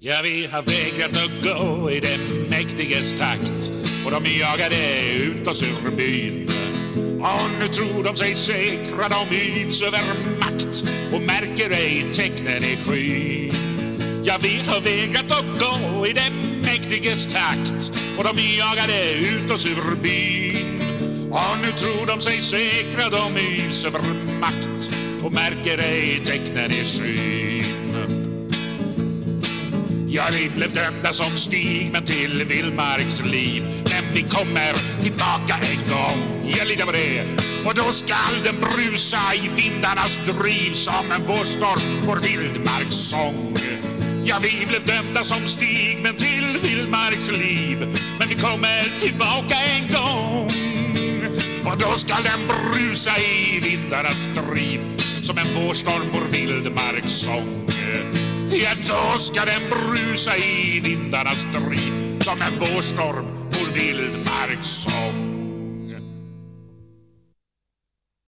Ja, vi har vägrat att gå i den mäktiges takt och de jagade ut oss ur byn. Och nu tror de sig säkra, de yvs över makt och märker ej tecknen i skyn. Ja, vi har vägrat att gå i den mäktiges takt och de jagade ut oss ur byn. Och nu tror de sig säkra, de yvs över makt och märker ej tecknen i skyn. Ja, vi blev dömda som Stigmen till vildmarks liv Men vi kommer tillbaka en gång, jag litar på det Och då skall den brusa i vindarnas driv Som en vårstorm, vår vildmarkssång Ja, vi blev dömda som Stigmen till vildmarks liv Men vi kommer tillbaka en gång. Och då skall den brusa i vindarnas driv Som en vårstorm, vår vildmarkssång Ja, då ska den brusa i vindarnas driv som en vårstorm, på vildmarks